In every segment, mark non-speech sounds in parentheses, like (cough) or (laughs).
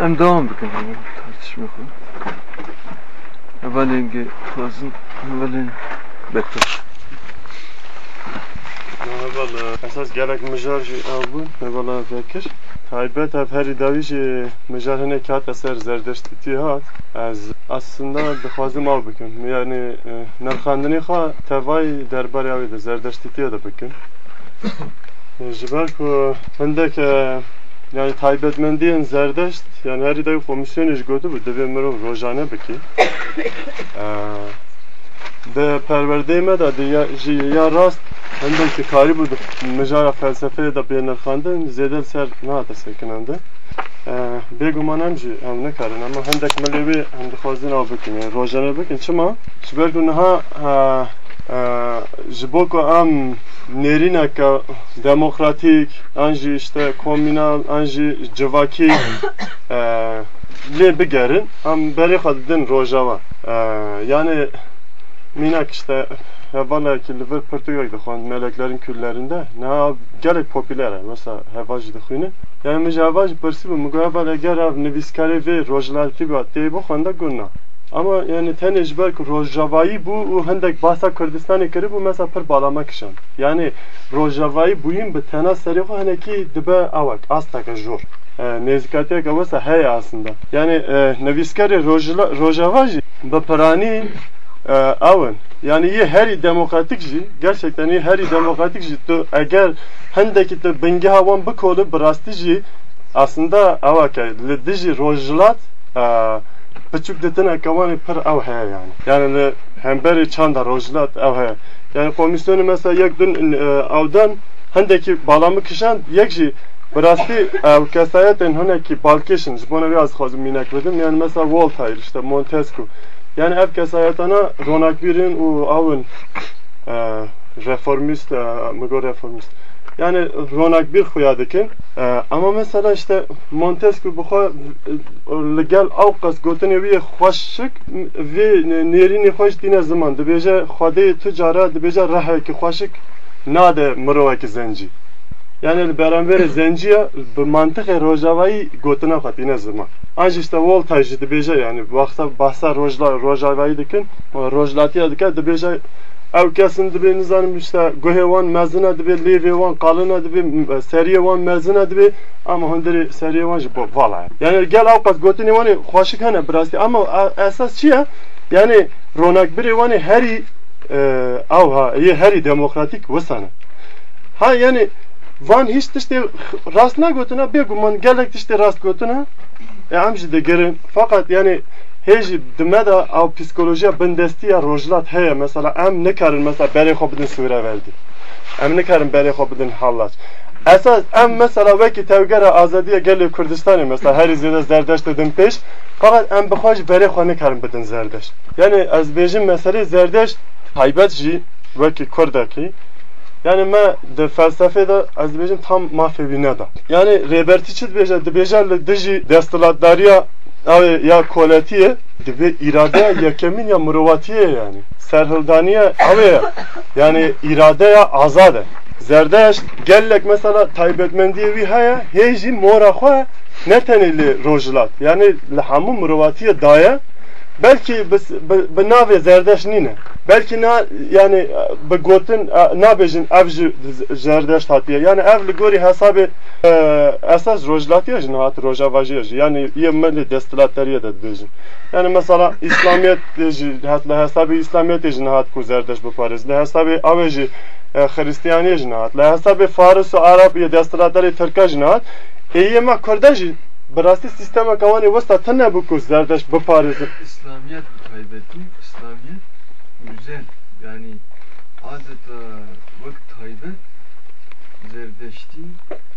Em devam bikin ama tartışma konu. Evvelinki fazın, evvelin bekler. Valla esas gerek ew bûn valla vekir. Taybet ev herî dawî jî mijar hinek hat eser zerdeştîtî hat. Ez aslında dixwazim av bikim. Yani e, nirxandinê xwe tevayî derbarê wê de zerdeştîtiye de bikim. (coughs) E, Ji ber ku e, yani taybetmendiyên zerdeşt yani herî dawî komisyonê ji gotibû divê mirov rojane bikî. E, Di perwerdeyê me de di ya- rast hindekî karî bû di mijara felsefeyê de pê nirxandin zêde li ser nehate sekinandin. E, Bêguman em jî em nikarin ama hindek milê wê em dixwazin ew bikin yani rojane bikin çima ji ber ku niha e, e, ji bo ku em nêrîneke demokratîk an jî işte komînal an jî civakî lê (coughs) bigerin em berê xwe rojava E, yani Minak işte hevalaki li vir Portugal dixwand meleklerin küllerinde ne gelek popüler e. mesela hevacı dixwînin yani mij hevacı pirsî bû min got heval eger ev nivîskarê vê rojhilatî guna ama yani tenê ji ber ku rojavayî bû û hindek bahsa Kurdistanê kiribû mesela pir balama kişand yani rojavayî bûyîn bi tena serê xwe hinekî dibe awek asteke jor. E, nêzîkatiyek ew wesa heye aslında yani e, nivîskarê rojla- rojava jî bi piranî e, avın yani iyi her demokratik jî gerçekten iyi her demokratik jî tu eğer hendeki tu bingi havan bu kolu birastî jî aslında avake li dijî rojhilat ew heye yani. Yani li hemberî çanda rojhilat ew heye yani komisyonu mesela yek din e, avdan hendeki balamı kişan yek jî Birastî ev kesayetên hunekî balkêşin ji bo nevê ez xwazim mînek bidim yani mesela Voltaire işte Montesquieu. Yani ev kesayetana ronakbirin û awin e, reformist e, migo reformist yani ronakbir xuya dikin e, ama mesela işte Montesquieu bixwe li gel ew qas gotinê wî yê xweşik vê nêrînê xweş dîne ziman dibêje xwedê tu cara dibêje rehekî xweşik nade mirovekî zencî yani li beraberê (coughs) zenciya bi mantıqê rojavayî gotina xwe tîne ziman an jî işte Voltaire jî dibêje yani waxta bahsa rojla rojavayî dikin rojlatiya dike dibêje ew kesin dibe nizanim işte dibe lêvê wan qalina dibe seriyê wan mezina dibe ama hunderê seriyê wan jî bo vala. Yani gel ew qas gotinê wanê xweşik hene birastî. Ama e- esas çi ye yani ronakbirê wanê herî e, ew ha yê herî demokratîk wisane ha yani van hiç tiştê rast nagotina bêguman gelek tiştê rast gotina e em jî digirin fakat yani hêjî dime de ew psikolojiya bindestiya rojlat heye. Mesela em nikarin mesela berê xwe bidin Sûreverdî em nikarin berê xwe bidin Hallaç. Esas em mesela wekî tevgera azadiya gelê Kurdistanê mesela herî zêde zerdeş didin pêş fakat em bixwe ji berê xwe nikarin bidin zerdeş. Yani ez bêjim meselê zerdeş taybet jî wekî Kurdekî yani me de felsefede ez dibêjim tam mafevîne da. Yani rêbertî çi dibêje? Dibêje li dijî desthilatdariya ew ya koletiye dibe iradeya yekemin ya mirovatiye yani. Serhildaniye ye yani iradeya azad. E zerdeş gellek mesela taybetmendiye wî heye hê jî mora ne tenê li rojhilat yani li hemû mirovatiye belki bi navê zerdeş nîne. Belki na yani bi gotin nabêjin ev ji zerdeş hatiye yani ev li gorî hesabê esas rojlatiye jî hat rojavajiye jî. Yani yê milî destilateriye de dibêjin yani mesela İslamiyet jî li hesabê İslamiyetê jî hat ku zerdeş biparêz li hesabê ew jî Hristiyaniyê jî hat li hesabê Faris û Arab yê destilaterê Jî bi rastî sistema kewanê westa tune bû ku zerdeş biparêzin İslamiyet. İslamiyet güzel. Yani adeta vakit taybet zerdeşti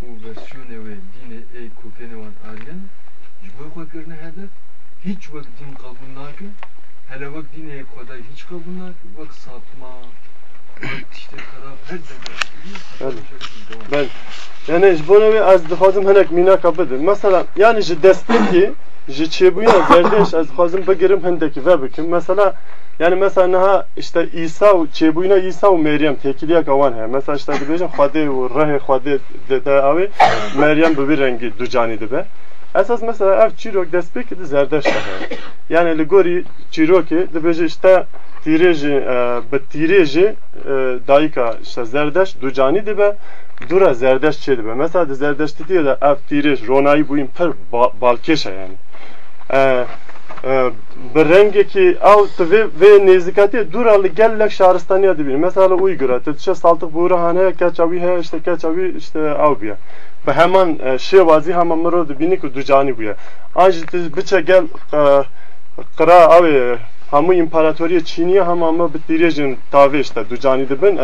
bu versiyonu ve dine ey kökeni van aryan jbo fakirne hedef hiç vakit din kabul nakin hele vak dine koday hiç kabul nakin vak satma zaman Ben yani bo nevê ez dixwazim hinek mînaka bidim. Mesela yani ji destekî ji çêbûyina zerdeş ez dixwazim bigirim hindekî ve bikim. Mesela yani mesela niha işte İsa û çêbûyina İsa û Meryem tekiliyek awan heye. Mesela işte dibêjin Xwedê û rehê Xwedê de de avê Meryem bi vî rengî du canî dibe. esas mesela ev çirok dest pê kedi zerdeşt heye yani li gorî çîrokê dibêje işte tîrêjê dayika işte zerdeş du canî dibe dura zerdeş çê dibe. Mesela di zerdeştîtiyê de ev tîrêj ronayî bûyîn pir balkêş e yani bi rengekî ew tu vê nêzîkatiyê dûra li gelek şaristaniya dibîn. Mesela Uygur'a tu dişe saltık bûra hane keça wî heye işte keça wî işte ew bûye. Bi heman şêwazî hema mirov dibînî ku du canî bûye. An jî tu biçe gel qira ew hemû împaratoriya Çîniye hema me bi tîrêjin tavê işte du canî dibin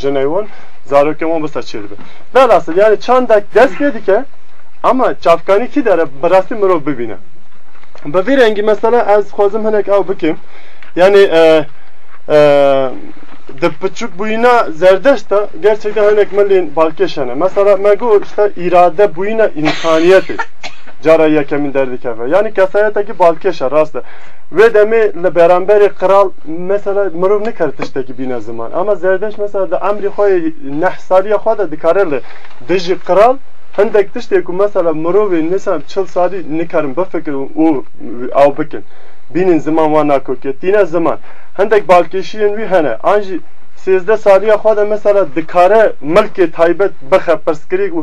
jinê wan zarokên wan bista çê dibin velhasıl yani çandek dest pê dike ama çavkanî kî dere bi rastî mirov bibîne به وی رنگی مثلا از خوازم هنک او بکیم yani e, e, de küçük buyuna zerdeş de gerçekten hani ekmelin balkeşene. Mesela mego işte irade buyuna insaniyeti. Cara yekemin derdik eve. Yani kasayeteki balkeşe rastı. Ve demi le beraberi kral mesela mırov ne kartıştaki bina zaman. Ama zerdeş mesela da emri khoy nehsaliye khoy da dikarele. Diji kral هەندێک تشتێک و مەسەلا مرۆڤێ نسان چل سادی نکارن بفکر و ئاو بکن بینین زمان وان ناکۆکێت تینە زمان هەندێک بالکێشیên wî hene an jî sêzde saliya xwe de mesela dikare milkê taybet bixe pirsgirêk û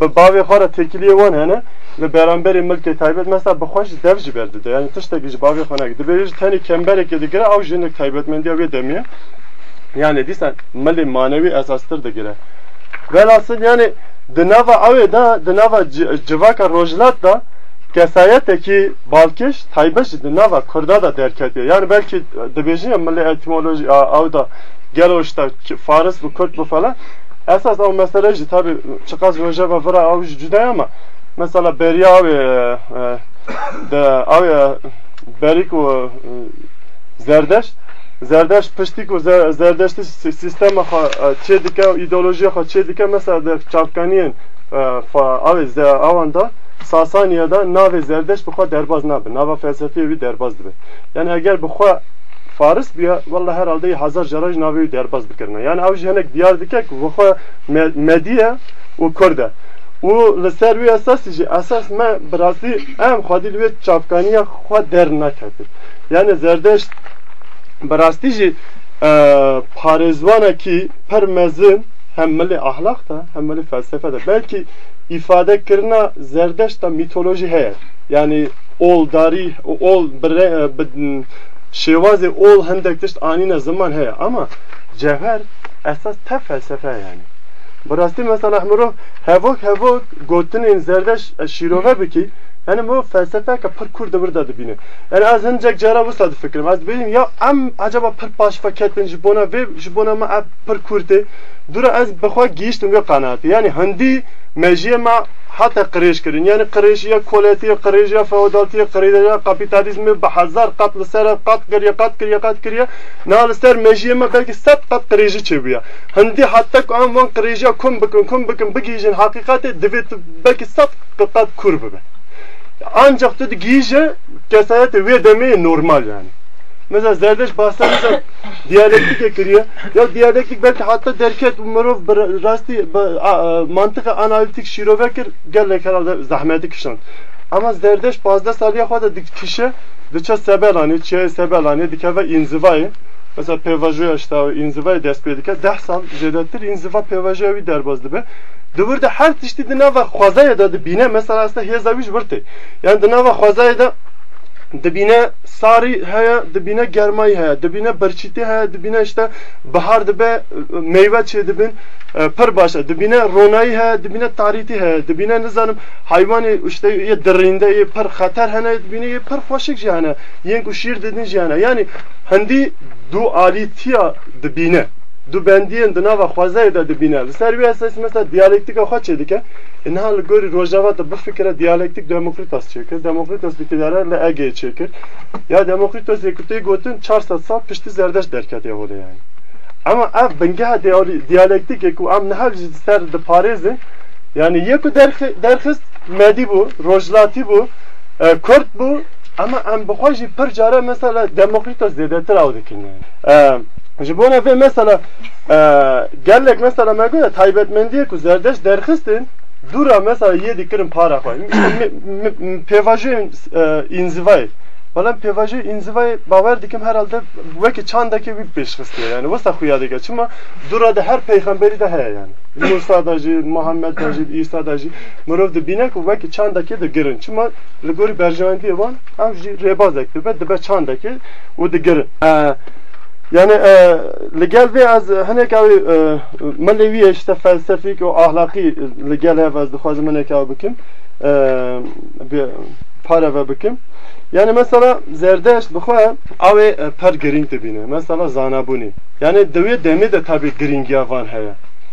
re têkiliye wan hene li beramberê milkê taybet mesela bi xwe ji dev jî berdide yani tiştekî ji bavê xwe nekir dibêje ji tenê kemberekê digire ew jinek taybetmendiya wê demiye yani dîsan milê manewî esastir digire. Velhasıl yani dinava avê da dinava civaka rojlat da kesayeteki balkiş taybeş dinava kurda da derketiyor. Yani belki dibêjin milli etimoloji av da gelo işte Faris bu Kürt bu falan esas o mesele jî tabi çıkaz rojava vira av jî cüda ama mesela beriya avê de avê berik û zerdeş زردش پشتی کو زردشت سیستم خو چه دیگه ایدئولوژی خو چه دیگه مثلا در چاپکانین فا اوز اواندا ساسانیه da nav zerdeş بخوا derbaz nabe nav felsefi bir derbaz dibe yani eğer بخوا Faris bi vallahi herhalde hazar jaraj navi derbaz bikirne. Yani av jenek diyar dikek vafa mediye u kurda. U li ser wê esas me bi em xwadî li wê çavkaniya xwe derneketir. Yani zerdeş bi rastî jî e, parêzwanekî pir mezin hem milli ahlak da hem felsefe de. Belki ifade kirina zerdeş da mitoloji heye. Yani ol dari ol e, She was all hendektisht anine zaman heye. Ama cevher esas te felsefe yani. Burası mesela mırov hevok hevok gotinên zerdeş e, şirove biki yani bu felsefe ka pır kur devir da dibine. Yani az hincek cara bu sadı fikrim. Az benim ya am acaba pır paş faketin jibona ve jibona ma pır kurte. Dura az bexwa giyiştim ve kanaati. Yani hindi mejiye ma hatta qirêj kirin yani qirêjiya koletiya qirêjiya feodaltiya qirêjiya kapitalizmi bi hezar qat li ser qat kiriye qat kiriye qat kiriye na li ser mejiye me belki sed qat qirêjî çêbûye hindî hatta ku em wan qirêjiya kum bikin kum bikin bigîjin hakîqetê divê belki sed qat kur bibe ancak dedi giyince kesayet ve demeyi normal yani. Mesela Zerdeş bahsediyorsa diyalektik ekiriyor. Ya diyalektik belki hatta derket umarov rasti mantık analitik şirovekir gellek herhalde zahmeti kişan. Ama Zerdeş bazda saliye xwada dik kişi diçe sebelani, çiye sebelani dikeve inzivayı. Mesela pevajoya işte inzivayı dest pê dike 10 sal zêdetir inziva pevajoya wî derbaz dibe. Divir de her tiştî di nava xwazayê de dibîne mesela aslında hêza wî ji birtê. Yani di nava xwazayê de dibîne sarî heye dibîne germayî heye dibîne berçîtî heye dibîne işte bihar dibe meyve çê dibin pir baş e dibîne ronayî heye dibîne tarîtî heye dibîne nizanim hayvanê işte yê dirînde yê pir xeter hene dibîne yê pir xweşik jî hene yên ku şîr didin jî hene yani hindî du alîtiya dibîne du bendiyên di nava xwezayê de dibîne li ser wî esas mesela diyalektika xwe çê dike inha li gorî rojava te bifikire diyalektik Demokritos çêkir. Demokritos dikidare li Egeyê çêkir. Ya Demokritos ê ku tê gotin 400 sal piştî zerdeş derketiye holê yani ama ev bingeha diyalektikê ku em niha ji ser diparêzin yani yê ku derxist medî bû rojlatî bû Kürt bû ama em bixwe jî pir care mesela Demokritos zêdetir ew dikin. Yani ji bo nefê mesela gelek mesela me goya taybetmendiye ku zerdeş derxistin dura mesela yedi kirin para koy. Pevajı inzivay. Bana pevajı inzivay baver dikim herhalde veki çandaki bir peşkıstiye yani. Vasa xuya dike. Çima dura da her peygamberi de heye yani. Musa da jî, Muhammed da jî, İsa da jî. Mirov dibîne ku veki çandaki de girin. Çima li gorî berjewendiye wan ev jî rêbazek dibe dibe çandaki û digirin. Yani e, legel ve az hinek ev e, melevi işte felsefik o ahlaki legel ev az dixwazim hinek ev bikim e, para ve bikim. Yani mesela zerdeş bixwe ev e, per giring dibîne. Mesela zanabuni. Yani devê demê de tabi giringiya van heye.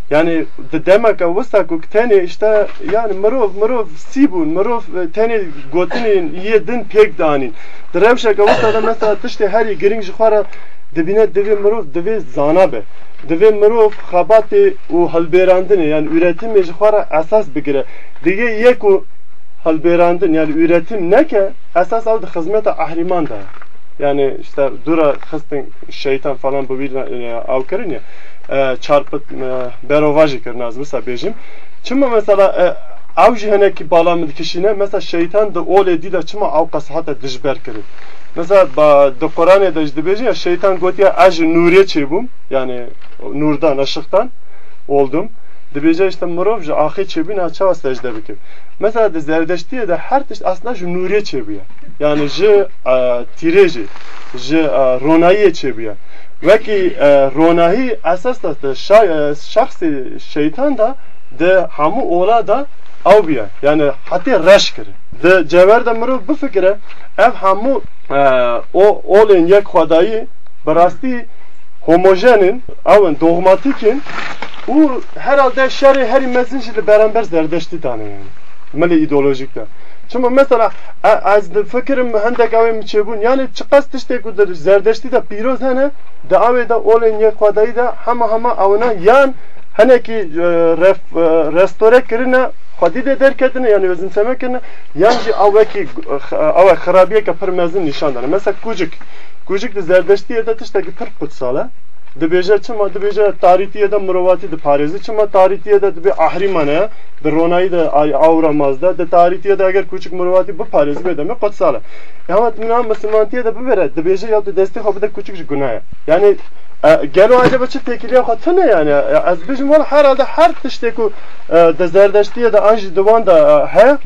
Yani de demek wisa ku tenê işte yani mirov mirov sîbûn mirov tenê gotinên yê din pêk danîn. Di rewşeke wisa de mesela tiştê herî giring ji xwe re dibine divê mirov divê zana be. Divê mirov xebatê û hilbêrandinê yani üretimê ji xwe re esas bigire. Dige yek û hilbêrandin yani üretim neke esas ew di xizmeta ehriman da. Yani işte dura xistin şeytan falan bu bir ev kirin ya çarpıt berovajı kirin az mesela bejim. Çima mesela ev jî hinekî bala min dikişîne mesela şeytan da olê dî de çima ew qesihata dijber kirin. Mesela ba de Kur'an'da da işte ya şeytan gotiya aj nuriye çebum yani nurdan ışıktan oldum. Dibece işte mirov ji axî çebin açava secde bikim. Mesela de zerdeştiye de her tiş aslında ji nuriye çebiye. Yani ji tirêjî ji ronayê çebiye. Vekî ronahî esas da şahsê şeytan da de hemû ola da ew biye. Yani hatê reş kirin. De mirov bifikire ev hemû o olên yek xwedayî bi rastî homojenin evin dogmatikin û herhalde şerê herî mezin jî li beraber zerdeştî dane yani. Milî îdeolojik de. Çima mesela ez di fikirim hendek evê min çêbûn yani çiqas tiştê ku di zerdeştî de pîroz hene di avê de olên yek xwedayî de hema hema ewina yan henekî xwedî de derketine yani özümseme kirine yan jî ew wekî ew xirabiyeke pir mezin nîşan dane. Mesela di zerdeştiyê de tiştekî pir kutsal e. Dibêje çima dibêje tarîtiye de mirovatî diparêzi çima tarîtiye de dibê ahrîman e di ronayî de awra maz de di tarîtiye de eger kuçik mirovatî biparêzi bê deme kutsal e. Ama min Müslümantiye de bibere dibêje ya tu destê xwe bide kuçik ji gunah e. Yani tekiliye xwe tune yani? Ez bêjim wala herhalde her tiştê ku di zerdeştiye de an jî diwan da he?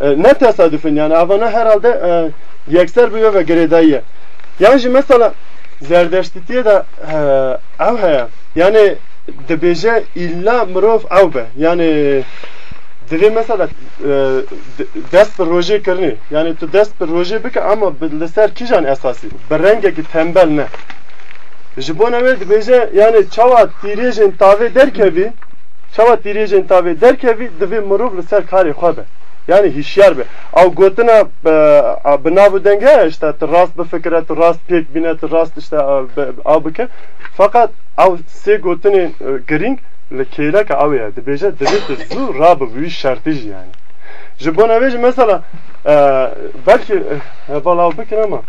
Ne tesadüfün yani? Avana herhalde yekser biyo ve girêdayiye. Yani jî mesela zerdeştitiye de ev heye yani dibêje illa mirov ew be. Yani divê mesela dest bi rojê kirinê yani tu dest bi rojê bike ama li ser kîjan esasî bi rengekî tembel ne ji bo dibêje yani çawa tîrêjên tavê derkevî çawa tîrêjên tavê derkevî divê mirov li ser karê xwe yani hişyar be. Av gotina binavu denge işte rast bifikre rast pek bine rast işte av bike. Fakat av se gotini giring li keylek av ya. Dibêje dibê tu zû rabı wî şertî jî yani. Ji bo nevê mesela belki heval av bikin ama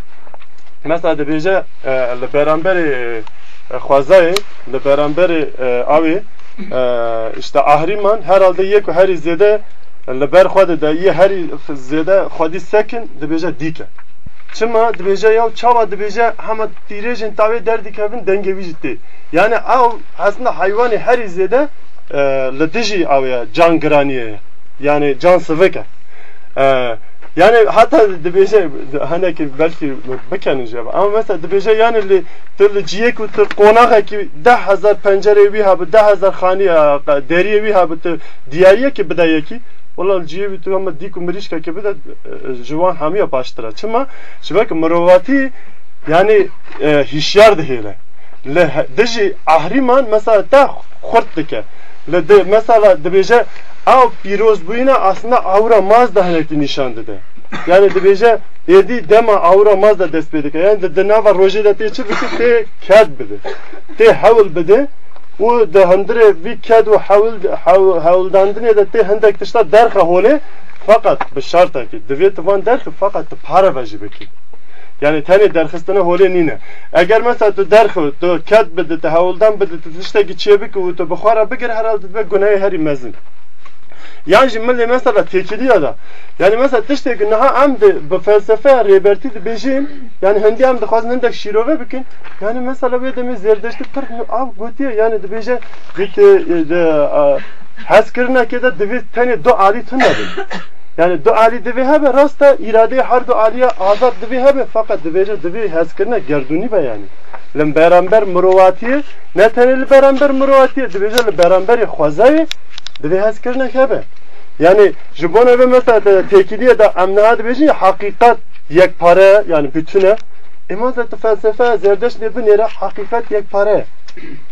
li beramberê xwezayê li beramberê avê işte ahriman herhalde yek herî zêde li ber xwe de yê herî zêde xwedî sekin dibêje dîke çima dibêje yaw çawa dibêje hema tîrêjên tavê derdikevin dengevî jî tê yani ew aslında haywanê herî zêde li dijî ew can giraniyê yani can sivik e yani hatta dibece hani ki belki bekenin cevabı ama mesela dibece yani li türlü ciyek ve tır konak ki deh hazar pencere vi habı deh hazar khani deriye vi habı tır ki bideye ki Olan ciye bir ama diku mirişka ki bide juvan hamiya paştıra. Çıma şibak mırovati yani e, hişyar dihile. Le deji ahriman mesela ta khurt dike. Le de mesela dibece av piroz buyuna aslında avra mazda haneki nişandı de. Yani dibêje êdî dema awra maz da dest pê dike yani di nava rojê de tê çi bike tê ked bide. Tê hewil bide. Û di hundirê vî ked û hewildandinê de tê hindek tişta derxe holê fakat bi şartakî divê tu van derxi fakat tu para ve jî bikî yani tenê derxistina holê nîne eger mesela tu derxi tu ked bide tu hewildan bide tu tiştekî çê bike û tu bixwara bigir herhalde dibe gunehê herî mezin yani şimdi mesela tekiliyor da. Yani mesela tişteki naha em de bu felsefe reberti de bejin yani hindi em de xwazin hindek şirove bikin. Yani mesela böyle demi zerdeşti pır av gotiye yani de beje git de hez kirine ki de divi tane do ali tunadın. Yani du ali divi hebe rasta irade her du aliye azad divi hebe fakat divi divi hez kirine gerduni be yani. Lem beraber muruvatiye ne teneli beraber muruvatiye divi le beraber divi hez kirine hebe. Yani jibona ve mesela tekiliye de emnihad bejin hakikat yekpare yani bütüne. Ama da felsefe zerdeş ne bu nere hakikat yekpare.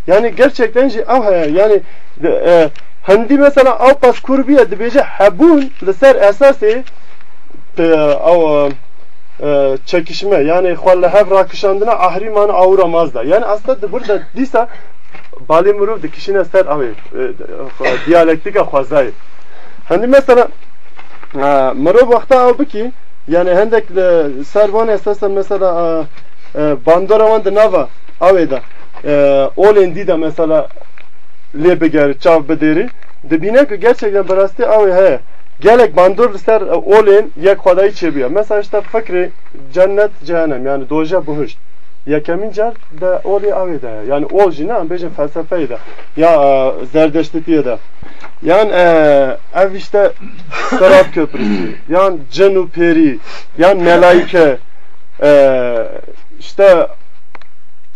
Yani gerçekten şey av yani e, av pas kurbiye de beje habun leser esası av e, çekişme yani xwalle hev rakışandına ahrimanı avramaz da. Yani aslında burada disa bali muruf de kişine ser av diyalektika xwazayı. Hani mesela mırov vakta av ki yani hendek servan esasen mesela bandora van de nava aveda olen dida mesela lebeger çav bederi dibine ki gerçekten berasti av he gelek bandur ser olen yek xwadayı çebiyor. Mesela işte fikri cennet cehennem yani doja buhuşt. Yekemin car da oli aveda yani ol jina am bejin felsefeyi de ya de yani ev işte (laughs) Serap Köprüsü. Yani Cenu Peri. Yani Melaike. İşte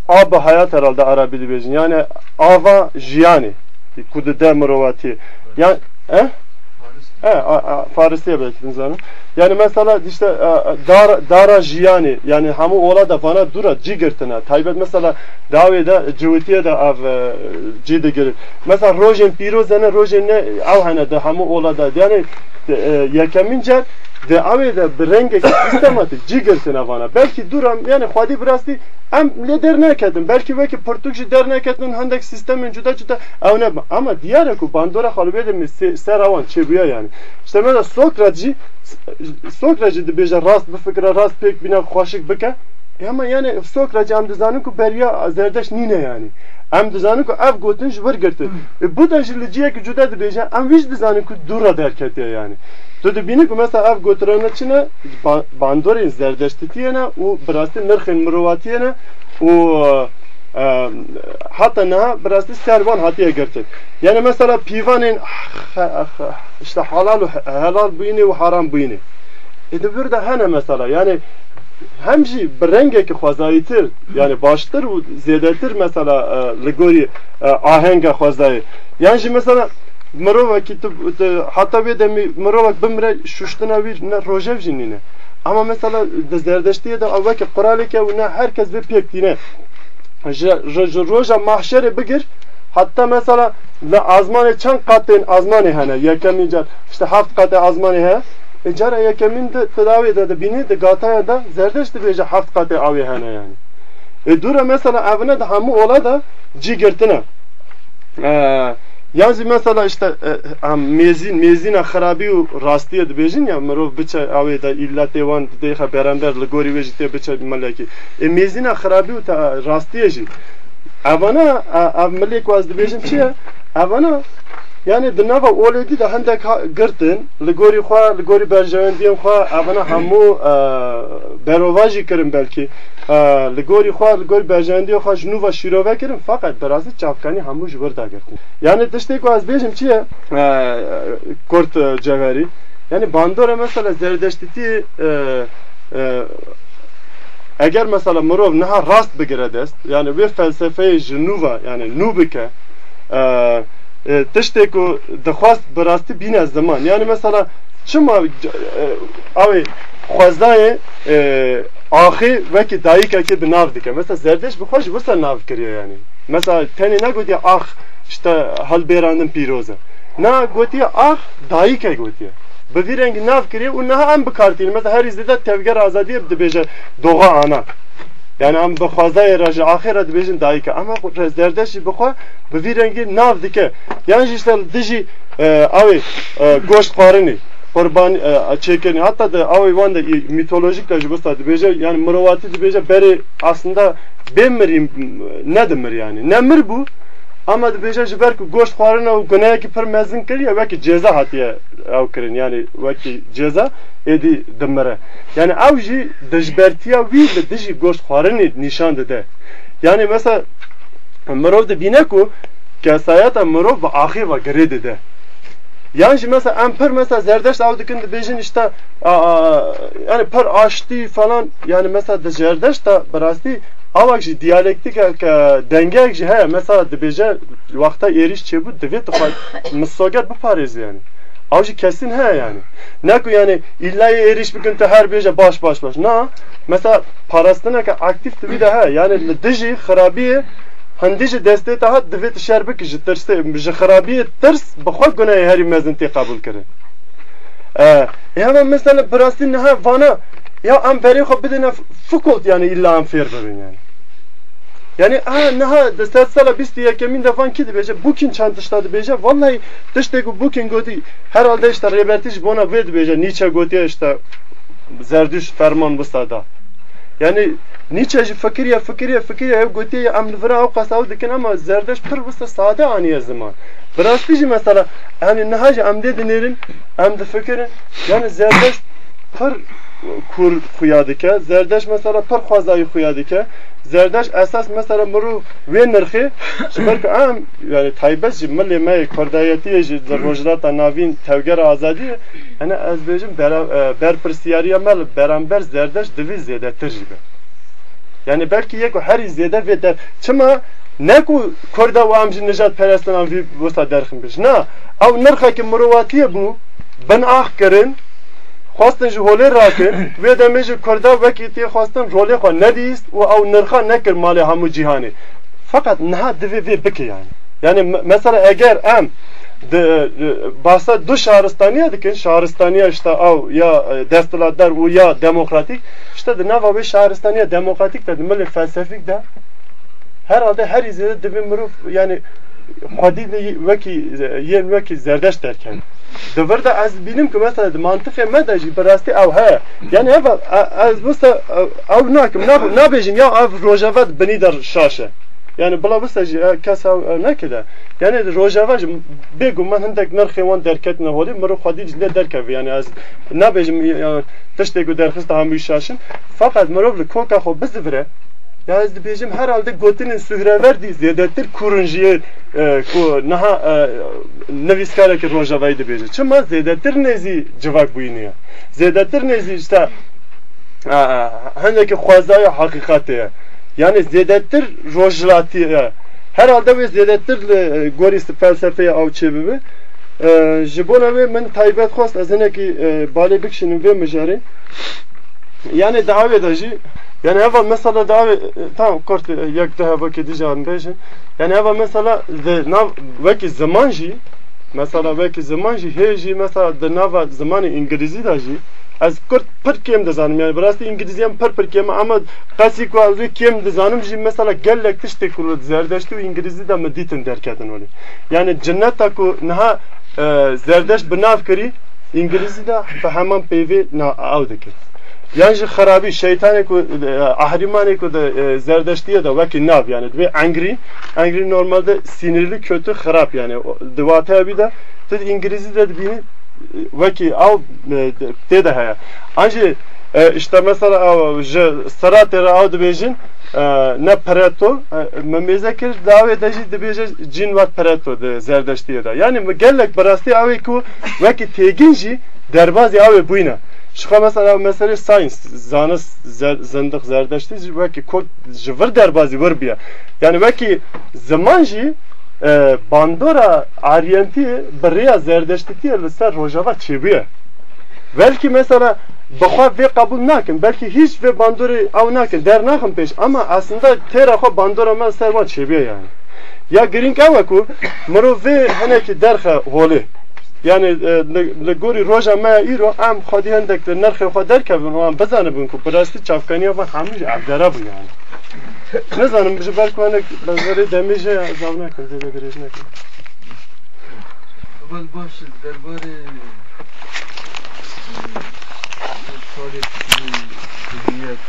ab hayat herhalde Arabi dibejin yani ava jiyani. Kudu demirovat yani eh He, Farisiye belki zaten. Yani mesela işte dar, dara jiyani yani hamu ola da bana dura cigirtına. Taybet mesela davide civitiye de av cide girir. Mesela rojen pirozene rojene av hane de hamu ola da yani yekemince de de bi rengekî sistematik cigirtine (coughs) vana. Belki duram yani xwedî bi rastî em lê derneketin. Belki vekî pirtûk jî derneketin hendek sistemên cuda cuda ew ne ama diyare ku bandora xalibê de mi ser awan çêbûye yani. İşte mesela Sokrat jî Sokrat jî dibêje rast bifikre rast pêk bîne xweşik bike. Ama yani Sokrat em dizanin ku beriya zerdeş nîne yani. Em dizanin ku ev gotin ji wir girtin. Bu da jî li ciyekî cuda dibêje em wî dizanin ku dûra derketiye yani. تو دبینی که مثلا اف گوترانه چنه باندورین زردشتیتیه و براستی نرخین مرواتیه و hatta ne biraz servan hatiye gerçek. Yani mesela pivanın işte halal helal buyini ve haram buyini. E de burada hene mesela yani hem jî bi rengekî xwezayîtir yani baştir û zêdetir mesela li gorî ahenga xwezayî yan jî mesela wî ne rojev jî nîne ama mesela di zerdeştiyê de ew wekî quraleke û ne herkes vê pêk tîne ji roja mahşerê bigir hatta mesela li azmanê çend qatên azmanê hene yekemîn car. İşte heft qatê azmanê heye e cara yekemîn de tedavî de dibînî di gataya da zerdeş dibêje heft qatê avê hene yani. E dura mesela evine de hemû ola da cî girtine Yani mesela işte e, mezin mezina xarabi u rastiye dibêjin ya mirov biçe avê de illetê wan dêxe beraber li gorî wê jî tê biçe melekî e mezina xarabi û rastiye jî. Evana ev milek waz dibêjin çi ye yani di nava oledî de hendek girtin li gorî xwe li gorî berjewendiyên xwe evana hemû berova jî kirin belkî li gorî xwe li gorî berjewendiyê xwe ji nû ve şîrove kirin fakat berasî çavkanî hemû ji wir da girtin. Yani tiştê ku ez bêjim çi ye? Kurt cevherî yani bandora mesela zerdeştîtî eğer mesela mirov niha rast bigire dest yani vê felsefeyê ji nû ve yani nû bike tiştê ku dixwast bi rastî yani xwezayê axê wekî dayîkekê bi nav dike mesela zerdeş bi ji wisa nav kiriye yani mesela tenê negotiye ax işte helbêrandin pîroz e na gotiye ax dayîke gotiye bi vî rengî nav kiriye û niha em bikartîne mesela her îzê de tevger azadiye dibêje doğa ana yani em bi xwazayê re ji axê re dibêjin dayîke ama zerdeşî bi xwe bi vî rengî nav dike yan jî işte dijî avê goşt xwarinê kurban e, çeken hatta da avivan da mitolojik de tecrübesi tadı bece yani mıravati bece beri aslında ben mirim ne demir yani? Ne mir bu? Ama de bece jiber ki goşt xwarina û guneyekî pir mezin kiriye wekî ceza hatiye ew kirin. Yani wekî ceza êdî dimire yani ew jî dijbertiya wî li dijî goşt xwarinê nîşan dide yani mesela mirov dibîne ku kesayeta mirov bi axê ve girê dide yani şimdi mesela em pir mesela zerdeşt av dikin dibêjin işte a, a, yani pir aştî falan yani mesela di zerdeşt da birastî avak jî diyalektik dengek jî heye mesela dibêje vakta êriş çêbû divê dixwat misoger biparêz yani Av jî kesin heye yani. Ne ku yani illa êriş bikin te her bêje baş baş baş. Na mesela parastineke aktif dibî de heye yani dijî xirabiyê هەندی ji destê te hat divê tu şer bikî ji tirsê ji xirabiyê tirs bixwe gunehê herî mezin tê qebûl kirin heva mesela birastî niha vana ya em berê xwe bidine fikot yani illa em fêr bibin yani yani ha niha di sed sala bîstî yekemîn defan kî dibêje bûkîn çend tişta dibêje vallahi tiştê ku bûkîn gotî herhalde işte rêbertî ji bona vê dibêje Nietzsche gotiye işte zerdüş ferman bista da yani Nietzsche ji fikiriye fikiriye fikiriye ev gotiye em li vira ew qesaw dikin ama zerdeş pir bista sade aniye ziman. Birastî jî mesela yani niha jî em dê dinêrin em difikirin yani zerdeş pir kur xuya dike zerdeş mesela pir xwezayî xuya zerdeş esas mesela mirov wê nirxê ji ber ku em yani taybet ji milê me kurdayetiyê ji di rojilata navîn tevgera azadiyê hani ez bêjim berpirsiyariya me li beramber zerdeş divî zêdetir jî be. Yani belki yek herî zêde vê der çima ne ku Kurda û em ji nijat perestinan vî wisa derxin bir. Na ew nirxekî mirovatiye bû bin xwastin ji holê rakin vê demê ji Kurda wekî tê xwastin rolê xwe nedîst û ew nirxa nekir malê hemû cîhanê fakat niha divê vê bike yani yani mesela eger em bahsa du şahristaniye dikin şahristaniye işte av ya destilatlar û ya demokratik işte di nava wê şahristaniye demokratik de milê felsefik de herhalde her izlede dibin mirov yani yên wekî zerdeş derken. Divir de ez bînim ku mesela mantıqê me de jî bi rastî ew heye yani ev ez wisa ew nakim nabêjim ya ev rojava binî der şaşe. Yani bila wisa jî kes ew nekide yani rojava bêgû me hindek nirxê wan derketine holî mirov xwedî jî lê derkeve yani ez nabêjim tiştê ku derxist hemû şaşin. Fakat li koka xwe bizivire ya ez dibêjim herhalde gotinên sühreverdî zêdetir kurunjiye ku niha nivîskareke rojavayî dibêje çima zêdetir nezî civak bûyîniye zêdetir nezî işte hindekî xwezaya heqîqatê ye yani zêdetir rojhilatî herhalde wê zêdetir li gorî felsefeya ew çê bibe ji bona wê min taybet xwast ez hinekî balê bikişînim vê mijarê yani davê de jî yani hava mesela da tamam kort yak daha vakit diyeceğim bejin. Yani hava mesela de nav vaki zaman jî mesela vaki zaman jî heji mesela de nava zamanı İngilizce da jî az kurt pir kem dizanim yani birastî İngilizcem pir pir kem ama qasî ku az kem dizanim jî mesela gelek tiştê ku zerdeştî û İngilizî de me dîtin derketin olî. Yani cenneta ku niha zerdeş binav kirî İngilizî de bi heman peyvê na ew dikir. Xerabî şeytanê ku ahrimanê ku de zerdeştiye de wekî nav yani divê engrî engrî normalde sinirli kötü xerab yani diwate bir de tu İngilizî de dibînî wekî ew tê de heye an jî işte mesela seratê re ew dibêjin ne pereto me mêze kir davê de jî dibêje cîn wat pereto di zerdeştiye de yani gelek birastî ew ku wekî têgin jî derbazê bûyne Şıka mesela mesele science, zanız zındık zerdeşti, belki kod jıvır derbazı vır biya. Yani belki zaman jî e, bandora aryenti biriya zerdeştitiye li ser rojava çebiye. Belki mesela nakin belki hiç vê bandorê ew nakin der naxin pêş ama aslında têra xwe bandora me ser wan çêbiye yani. Ya girîng ew e ku mirov vê hinekî derxe holê yani li gorî roja me îro em xwedî hindek li nirxê xwe derkevin wan bizanibin ku bi rastî çavkaniya van hemû jî evdera bû yani nizanim ji ber ku hinek bezerê demê jê zav nekin dê vegirêj nekin Evel baş derbarê karê hizmiyet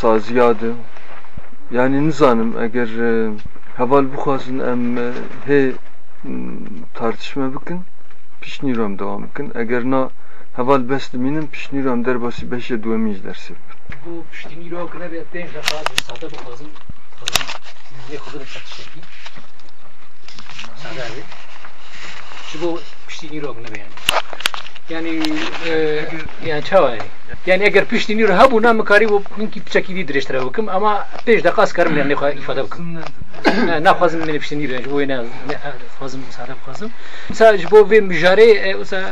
saziya de yani nizanım eğer tartışma bikin pişniyorum devam bikin eğer na heval besli minin pişniyorum derbasi beşe duemiz dersi bu pişniyorum kına bir beş defa sade bu kazın kazın sizliğe kızını çatışırken sade abi şu bu pişniyorum kına beğendim yani e, yani çavayı yani eğer piştinir ha buna mı kari bu ki bıçak iyi direştire bakım ama peş de kas karım yani ifade bakım. Ne fazım beni piştinir bu yine fazım sarı fazım. Sadece bu ve mücare e, usa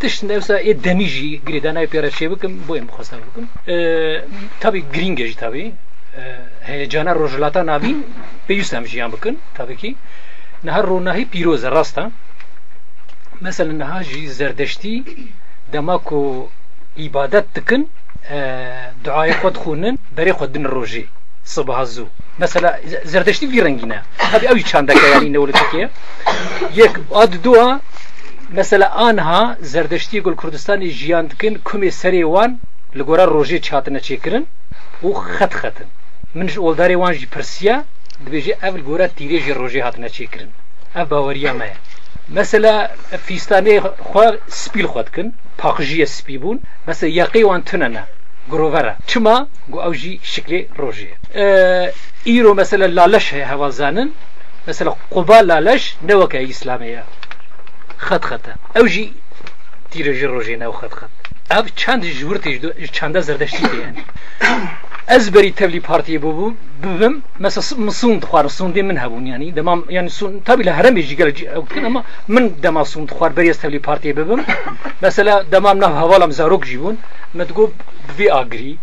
tiştinde usa e denici giriden ay piyara şey bakım bu em khasta bakım. E, tabi gringej tabi. E, heyecana rojlata navi peyusam jiyan bakın tabi ki. Nehar ronahi piroz rasta. Mesela nahaji zerdeşti demak o عبادت تكن دعای خود خونن بری خود دن روزی صبح زو. مثلا زردشتی في رنگینه هبی اوی چندکه یعنی نولت که یک آد دوا مثلا آنها زردشتی گل کردستان جیان دکن کمی سری وان لگورا روزی چاتنه چیکرن او خط خطن. منش اولداری وان جی پرسیا دبیجی اول گورا تیری جی روزی هاتنه چیکرن. اف باوریا مه مثلا فیستانه خو سپیل خود کن. پاقژیە سپی بوون بەسە یەقیوان تونەنە گرۆڤەرە. چما گو ئەو ژی شکلی ڕۆژێ ئیرۆ مەسلە لالەش هەیە هەوازانن مەسلە قوبا لالەش نەوەکە ئیسلامەیە. خەت خەتە. ئەو ژی تیرەژی ڕۆژێ ناو خەت خەت. ئەف چند ژورتیش چنددە زەردەشتی دێن. خط خط اف چند جورتیش دو چند زردشتی yani ez beri tevli partiye bu bubum mesela mısın tıkar sundi min habun yani demam yani sun tabi la herem biji gel ama min dema sun tıkar beri tevli partiye bubum mesela demam na havalam zarok jibun metgo bvi agri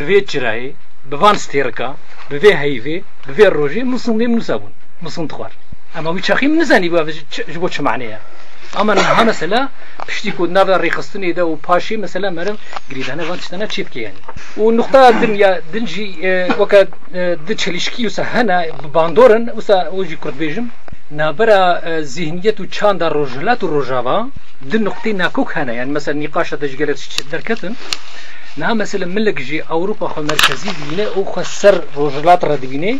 bvi çirayi bvan sterka bvi hayve bvi roji mısın dem nusabun mısın tıkar ama bu çakim Ama ha mesela pişti ku nava rıkıstını da o paşi mesela merim giridane van tiştana çipki yani. O nokta din ya din jî vaka e, e, di çelişki yusa hena bandorun usa o jî kurt bejim nabera e, zihniyet û çanda rojlat û rojava di noktê nakok hene yani mesela nîqaşa de ji gelek derketin Na mesela milek jî Awropa xwe merkezî dibîne û xwe ser rojlat re dibîne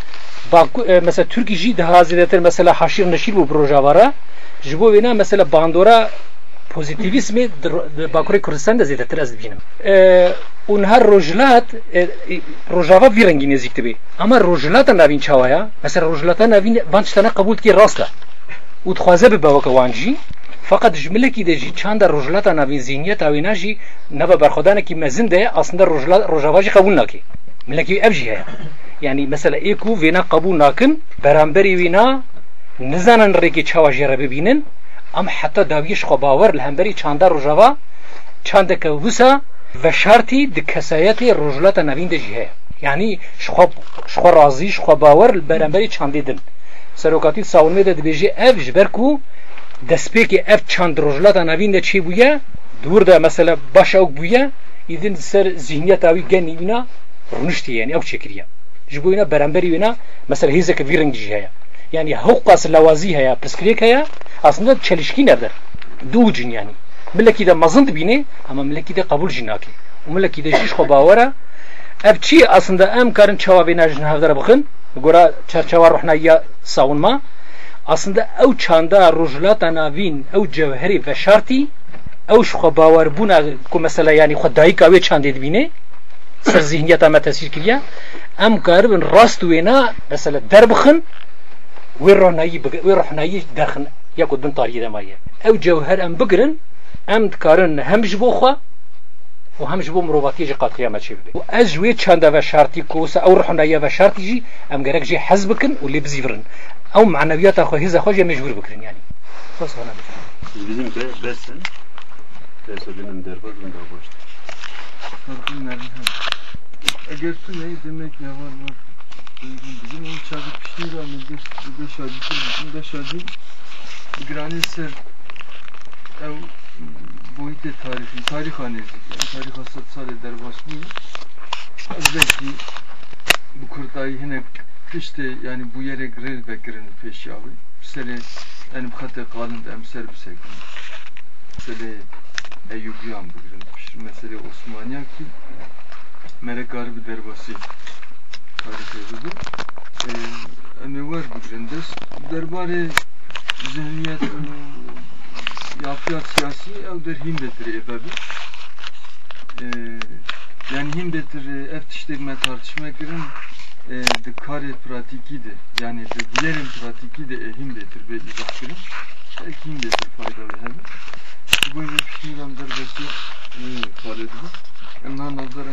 باکو مثلا ترکی جی ده حاضرتر مثلا حشیر نشیر بو پروژاوارا جبو وینا مثلا باندورا پوزیتیویسم باکوری کردستان ده زیده تر از بینم اونها روجلات روجاوا ویرنگی نزیک تبی اما روجلات نوین چاوایا مثلا روجلات نوین بانچتنا قبول کی راستا او تخوازه به باوکا وانجی فقط جمله کی دجی چند روجلات نوین زینیت اوینا جی نبا برخدانه کی مزنده اصلا روجلات روجاوا جی قبول نکی ملکی ئەبژی هەیە ینی مەسەل ئێک و وێنا قبوو ناکن بەرامبەری وینا نزانن ڕێکی چاواژێرە ببینن ئەم حتا داویش خۆ باوەەر لە هەمبەری چاندا ڕژەوا چندەکە وسە بە شارتی دکەسایەتی ڕژلەتە نەوین دەژی هەیە ینی شخۆ ڕازیش خۆ باوەەر بەرەمبەری چاندیدن سەرۆکاتی ساونێدە دەبێژێ ئەف ژبەرک و دەستپێکی ئەف چند ڕژلەتە نەوین دە چی بووە دووردا مەسەلە باشە بووە ئیدن سەر زیینەتاوی گەنینا mezin dibîne ama milekî de qebûl jî nake û milekî de jî xwe bawera ev çi aslında em karin çawa bêna jin hevdere bixin gora çerçeva ruhnayiya savunma aslında ew çanda rojlata navîn ew cewherî ve şartî ew ji xwe bawerbûna ku mesela yani xwe dayîka wê çandê dibîne ser zihniyeta me tesîr kiriye em karibin rast wêna mesela derbixin wê rohnayî wê rohnayî derxin ya ku bin tariyê de maye ew cewher em bigirin em dikarin hem ji bo xwe û hem ji bo mirovatiyê jî qat qiyame çê bibe û ez ji wê çanda ve şartî ku wisa ew rohnayiya ve şartî jî em gerek jî hez bikin û lê bizîvirin ew maneviyata xwe hêza xwe jê mecbûr bikirin yani bas ona Bizim be, besin. Besin derbaz ben de boştu. Farklı nerede? Tu ne demek ne var var. Bizim o çadır piştiği rağmen bir beş acıtır bütün beş acı Grani ser ev boyut tarihi, tarih anezi yani tarih hasat sale derbas bu belki bu kurtayı yine işte yani bu yere girer ve girin peşi abi. Sele yani bu katı kalın da emser bir sekin sele Eyyubiyan bu pişir. Mesele Osmaniye ki mere garbi derbası tarih evi bu eee var bu girin des derbarı zihniyet yapıyat siyasi ev der him betir ebebi Eee, yani him betir ev tiştekme tartışma girin e, de kare pratiki de yani de diyelim pratiki de e, him betir ve izah girin. Belki him betir faydalı hem. Bu yüzden pişmiyorum derbesi e, kaledi bu. Ondan nazar